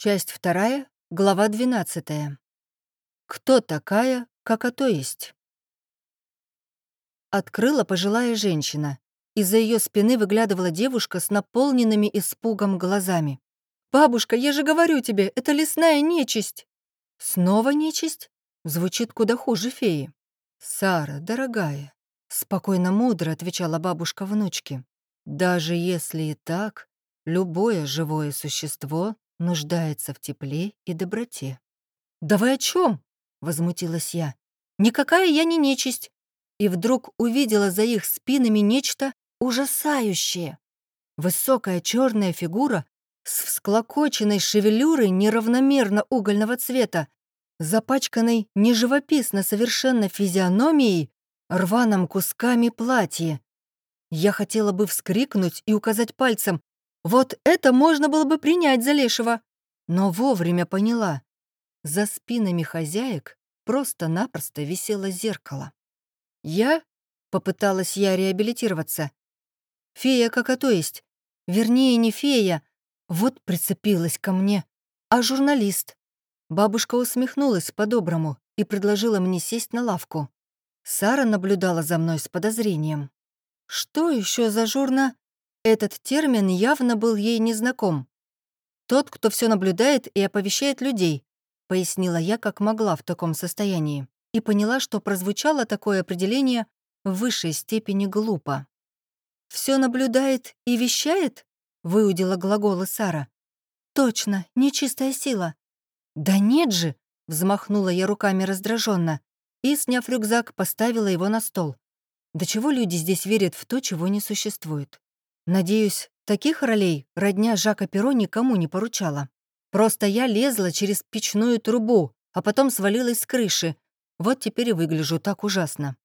Часть вторая, глава 12. Кто такая, как то есть? Открыла пожилая женщина. Из-за ее спины выглядывала девушка с наполненными испугом глазами. «Бабушка, я же говорю тебе, это лесная нечисть!» «Снова нечисть?» Звучит куда хуже феи. «Сара, дорогая», — спокойно мудро отвечала бабушка внучке. «Даже если и так, любое живое существо нуждается в тепле и доброте». «Да вы о чем? возмутилась я. «Никакая я не нечисть!» И вдруг увидела за их спинами нечто ужасающее. Высокая черная фигура с всклокоченной шевелюрой неравномерно угольного цвета запачканной неживописно совершенно физиономией, рваным кусками платья. Я хотела бы вскрикнуть и указать пальцем, вот это можно было бы принять за лешего, но вовремя поняла. За спинами хозяек просто-напросто висело зеркало. Я попыталась я реабилитироваться. Фея как то есть. Вернее, не фея, вот прицепилась ко мне, а журналист. Бабушка усмехнулась по-доброму и предложила мне сесть на лавку. Сара наблюдала за мной с подозрением. Что еще за журна? Этот термин явно был ей незнаком. «Тот, кто все наблюдает и оповещает людей», — пояснила я, как могла в таком состоянии, и поняла, что прозвучало такое определение в высшей степени глупо. Все наблюдает и вещает?» — выудила глаголы Сара. «Точно, нечистая сила. «Да нет же!» — взмахнула я руками раздраженно и, сняв рюкзак, поставила его на стол. До чего люди здесь верят в то, чего не существует? Надеюсь, таких ролей родня Жака Перо никому не поручала. Просто я лезла через печную трубу, а потом свалилась с крыши. Вот теперь и выгляжу так ужасно.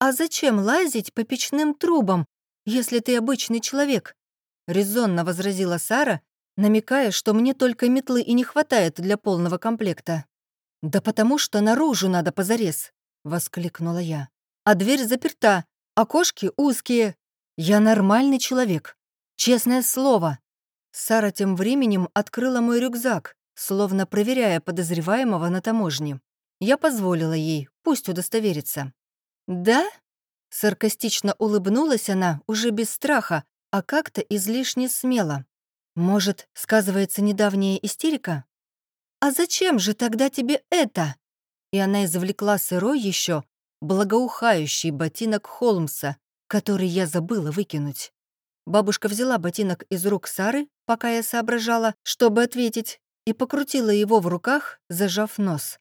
«А зачем лазить по печным трубам, если ты обычный человек?» — резонно возразила Сара намекая, что мне только метлы и не хватает для полного комплекта. «Да потому что наружу надо позарез», — воскликнула я. «А дверь заперта, окошки узкие. Я нормальный человек. Честное слово». Сара тем временем открыла мой рюкзак, словно проверяя подозреваемого на таможне. Я позволила ей, пусть удостоверится. «Да?» Саркастично улыбнулась она, уже без страха, а как-то излишне смело. Может, сказывается недавняя истерика? «А зачем же тогда тебе это?» И она извлекла сырой еще благоухающий ботинок Холмса, который я забыла выкинуть. Бабушка взяла ботинок из рук Сары, пока я соображала, чтобы ответить, и покрутила его в руках, зажав нос.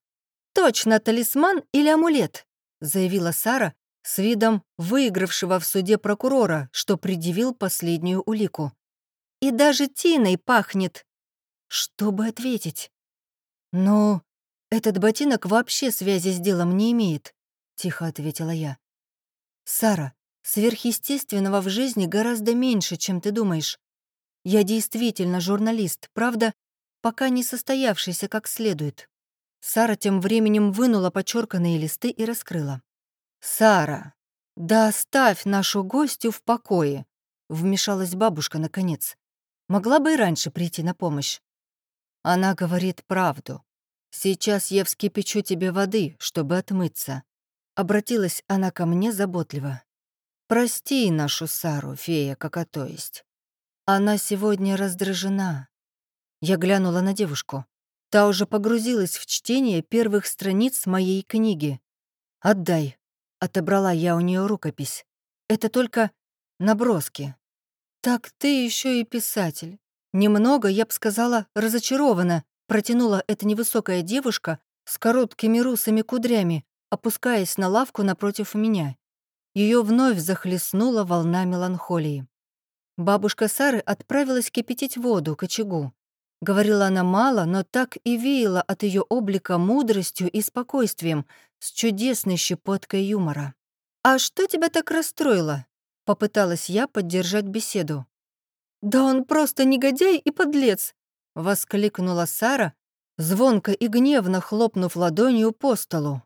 «Точно талисман или амулет?» — заявила Сара с видом выигравшего в суде прокурора, что предъявил последнюю улику. И даже тиной пахнет. Чтобы ответить? Ну, этот ботинок вообще связи с делом не имеет, тихо ответила я. Сара, сверхъестественного в жизни гораздо меньше, чем ты думаешь. Я действительно журналист, правда, пока не состоявшийся как следует. Сара тем временем вынула подчерканные листы и раскрыла. «Сара, да оставь нашу гостью в покое», — вмешалась бабушка наконец. Могла бы и раньше прийти на помощь. Она говорит правду. Сейчас я вскипячу тебе воды, чтобы отмыться. Обратилась она ко мне заботливо. Прости нашу Сару, фея как то есть. Она сегодня раздражена. Я глянула на девушку. Та уже погрузилась в чтение первых страниц моей книги. «Отдай», — отобрала я у нее рукопись. «Это только наброски, «Так ты еще и писатель». Немного, я бы сказала, разочарована, протянула эта невысокая девушка с короткими русыми кудрями, опускаясь на лавку напротив меня. Ее вновь захлестнула волна меланхолии. Бабушка Сары отправилась кипятить воду к очагу. Говорила она мало, но так и веяла от ее облика мудростью и спокойствием, с чудесной щепоткой юмора. «А что тебя так расстроило?» Попыталась я поддержать беседу. «Да он просто негодяй и подлец!» — воскликнула Сара, звонко и гневно хлопнув ладонью по столу.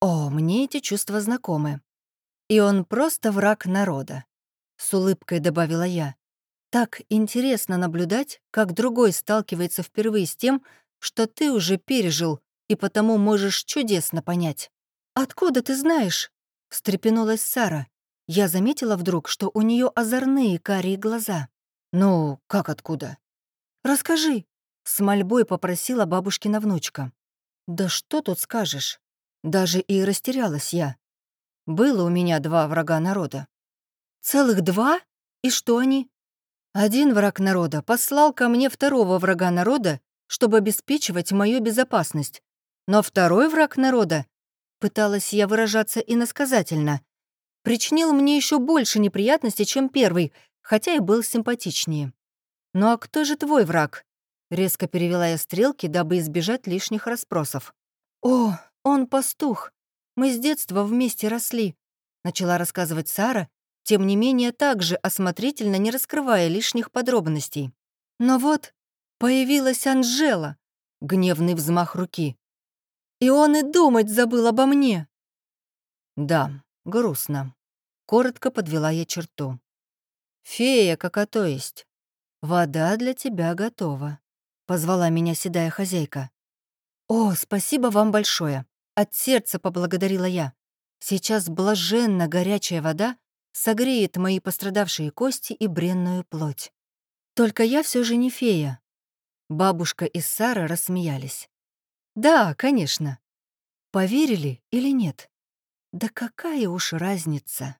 «О, мне эти чувства знакомы. И он просто враг народа», — с улыбкой добавила я. Так интересно наблюдать, как другой сталкивается впервые с тем, что ты уже пережил, и потому можешь чудесно понять. «Откуда ты знаешь?» — встрепенулась Сара. Я заметила вдруг, что у нее озорные карие глаза. «Ну, как откуда?» «Расскажи», — с мольбой попросила бабушкина внучка. «Да что тут скажешь?» Даже и растерялась я. Было у меня два врага народа. «Целых два? И что они?» Один враг народа послал ко мне второго врага народа, чтобы обеспечивать мою безопасность. Но второй враг народа, пыталась я выражаться иносказательно, причинил мне еще больше неприятностей, чем первый, хотя и был симпатичнее. «Ну а кто же твой враг?» Резко перевела я стрелки, дабы избежать лишних расспросов. «О, он пастух. Мы с детства вместе росли», — начала рассказывать Сара, тем не менее также осмотрительно не раскрывая лишних подробностей. Но вот появилась Анжела, гневный взмах руки. И он и думать забыл обо мне. Да, грустно. Коротко подвела я черту. «Фея, кака то есть. Вода для тебя готова», — позвала меня седая хозяйка. «О, спасибо вам большое!» От сердца поблагодарила я. Сейчас блаженно горячая вода согреет мои пострадавшие кости и бренную плоть. Только я все же не фея. Бабушка и Сара рассмеялись. Да, конечно. Поверили или нет? Да какая уж разница?